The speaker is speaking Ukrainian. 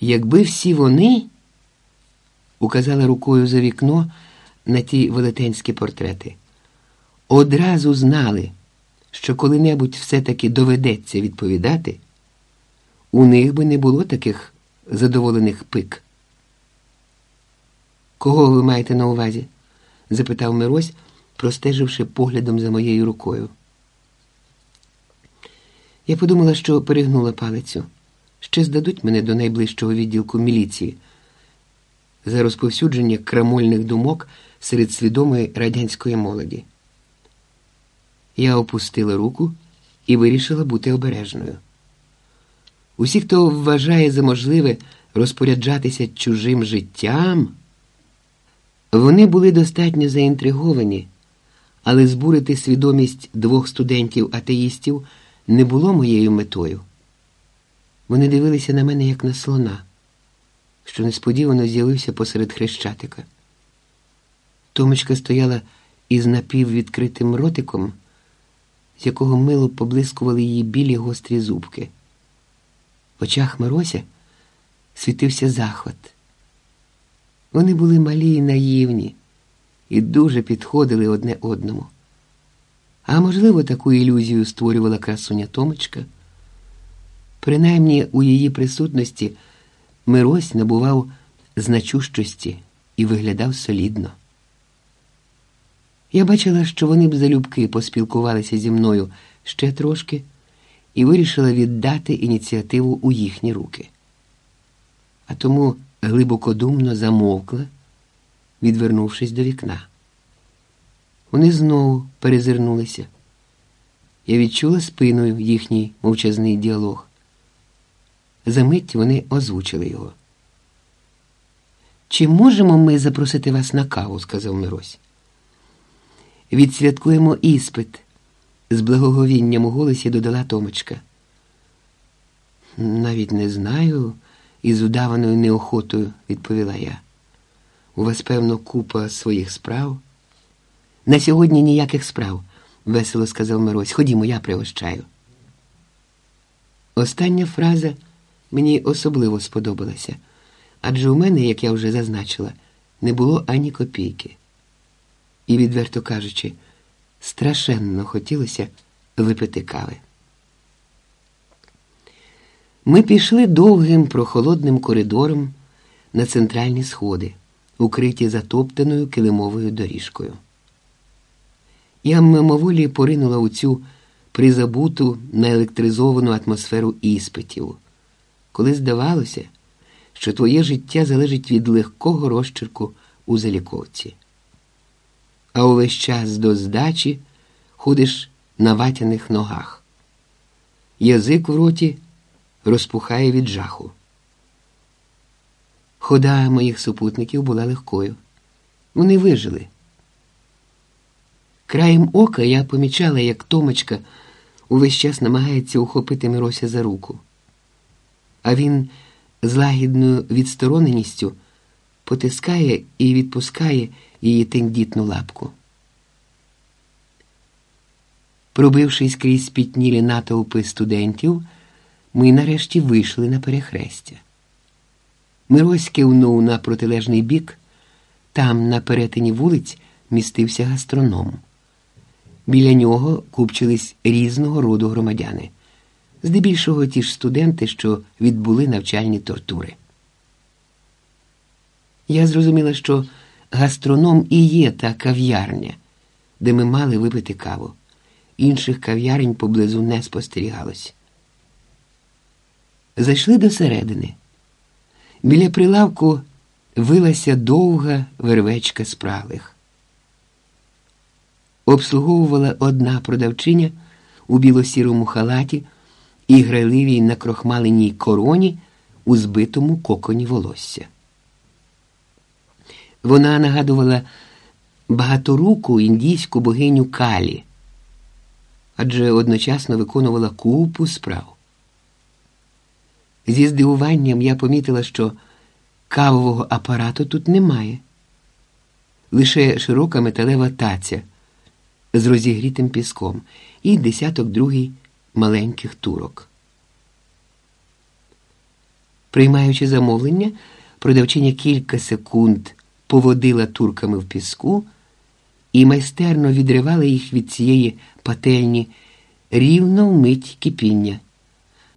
Якби всі вони, указала рукою за вікно на ті велетенські портрети, одразу знали, що коли-небудь все-таки доведеться відповідати, у них би не було таких задоволених пик. Кого ви маєте на увазі? запитав Мирось, простеживши поглядом за моєю рукою. Я подумала, що перегнула палицю. Ще здадуть мене до найближчого відділку міліції за розповсюдження крамольних думок серед свідомої радянської молоді. Я опустила руку і вирішила бути обережною. Усі, хто вважає за можливе розпоряджатися чужим життям, вони були достатньо заінтриговані, але збурити свідомість двох студентів-атеїстів не було моєю метою. Вони дивилися на мене як на слона, що несподівано з'явився посеред хрещатика. Томочка стояла із напіввідкритим ротиком, з якого мило поблискували її білі гострі зубки. В очах Мирося світився захват. Вони були малі і наївні і дуже підходили одне одному. А можливо, таку ілюзію створювала красуня Томочка. Принаймні у її присутності Мирось набував значущості і виглядав солідно. Я бачила, що вони б залюбки поспілкувалися зі мною ще трошки і вирішила віддати ініціативу у їхні руки. А тому глибокодумно замовкла, відвернувшись до вікна. Вони знову перезирнулися. Я відчула спиною їхній мовчазний діалог. Замить вони озвучили його. Чи можемо ми запросити вас на каву? сказав Мирось. Відсвяткуємо іспит, з благоговінням у голосі додала Томочка. Навіть не знаю, із удаваною неохотою відповіла я. У вас, певно, купа своїх справ. На сьогодні ніяких справ, весело сказав Мирось. Ходімо, я пригощаю. Остання фраза мені особливо сподобалася, адже у мене, як я вже зазначила, не було ані копійки. І, відверто кажучи, страшенно хотілося випити кави. Ми пішли довгим прохолодним коридором на центральні сходи, укриті затоптаною килимовою доріжкою. Я мимоволі поринула у цю призабуту наелектризовану атмосферу іспитів, коли здавалося, що твоє життя залежить від легкого розчерку у заліковці. А увесь час до здачі ходиш на ватяних ногах. Язик в роті розпухає від жаху. Хода моїх супутників була легкою. Вони вижили. Краєм ока я помічала, як Томочка увесь час намагається ухопити Мирося за руку, а він з лагідною відстороненістю потискає і відпускає її тендітну лапку. Пробившись крізь спітнілі натовпи студентів, ми нарешті вийшли на перехрестя. Мирось кивнув на протилежний бік, там, на перетині вулиць, містився гастроном. Біля нього купчились різного роду громадяни, здебільшого ті ж студенти, що відбули навчальні тортури. Я зрозуміла, що гастроном і є та кав'ярня, де ми мали випити каву. Інших кав'ярень поблизу не спостерігалось. Зайшли до середини. Біля прилавку вилася довга вервечка спраглих. Обслуговувала одна продавчиня у білосірому халаті і грайливій накрохмаленій короні у збитому коконі волосся. Вона нагадувала багаторуку індійську богиню Калі, адже одночасно виконувала купу справ. Зі здивуванням я помітила, що кавового апарату тут немає, лише широка металева таця з розігрітим піском і десяток другий маленьких турок. Приймаючи замовлення, продавчиня кілька секунд поводила турками в піску і майстерно відривала їх від цієї пательні рівно в мить кипіння.